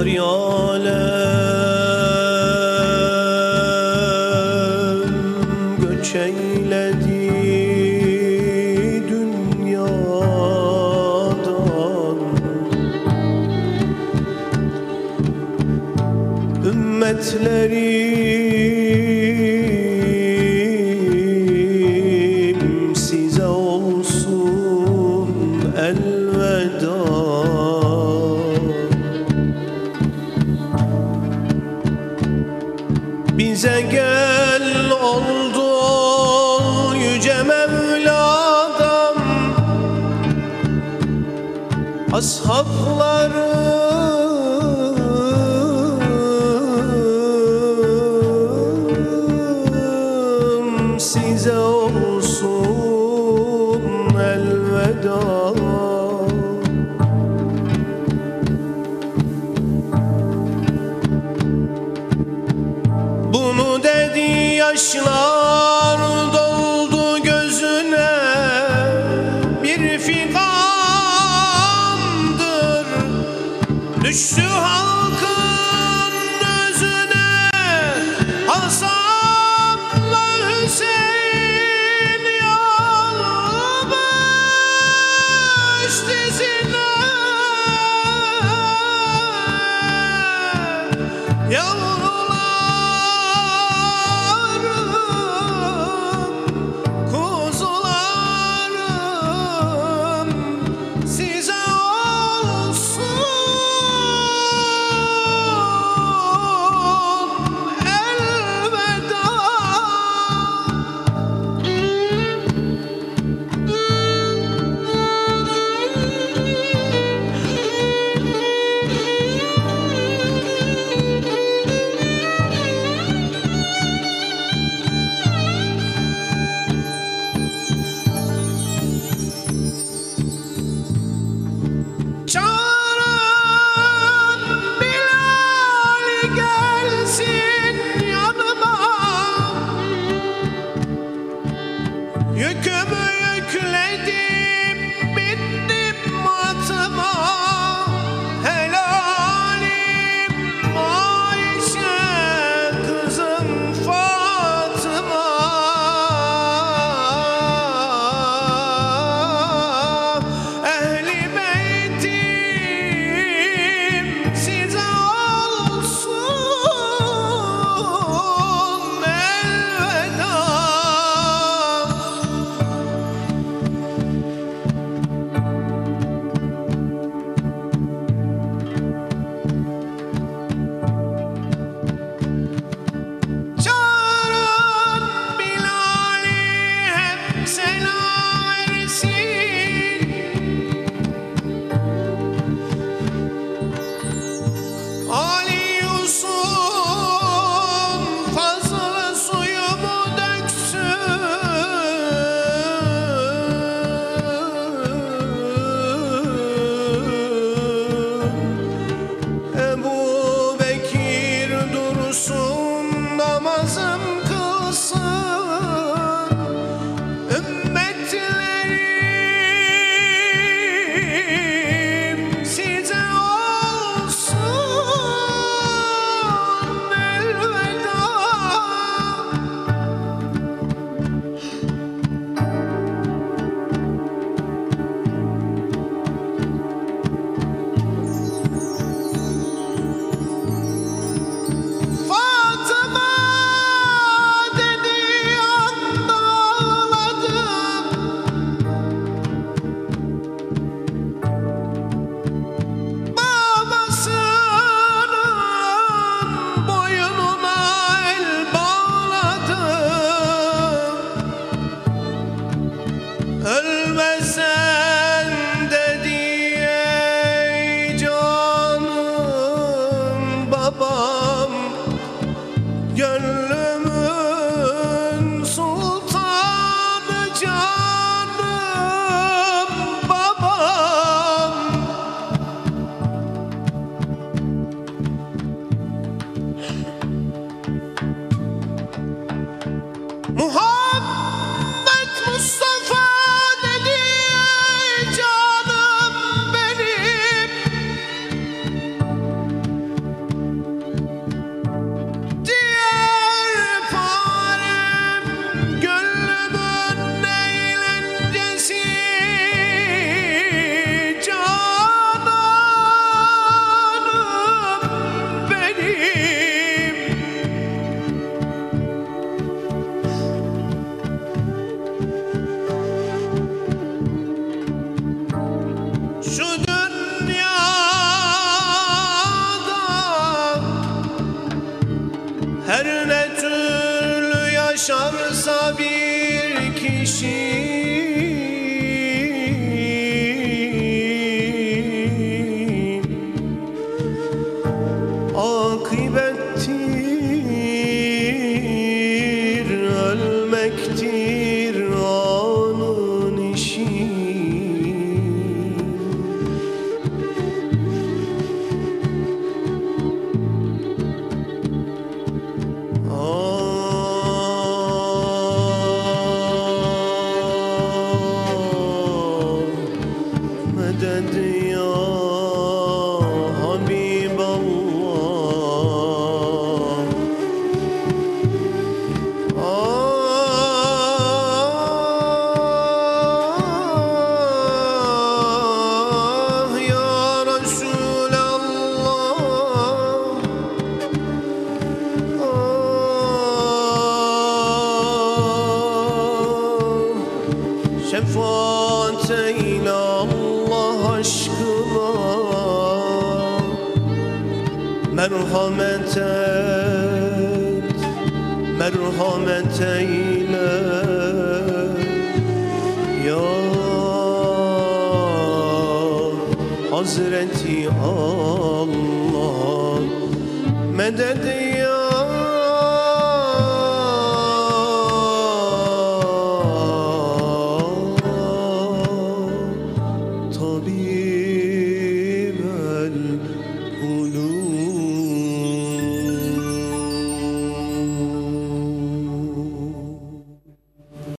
صبر يا dünyadan. Ümmetlerin Ashabları Düştü halkın gözüne Hasan'la Hüseyin Yalmış dizine. Yalmış akıbet Merhamet et Merhamet eyle Ya Hazreti Allah Medet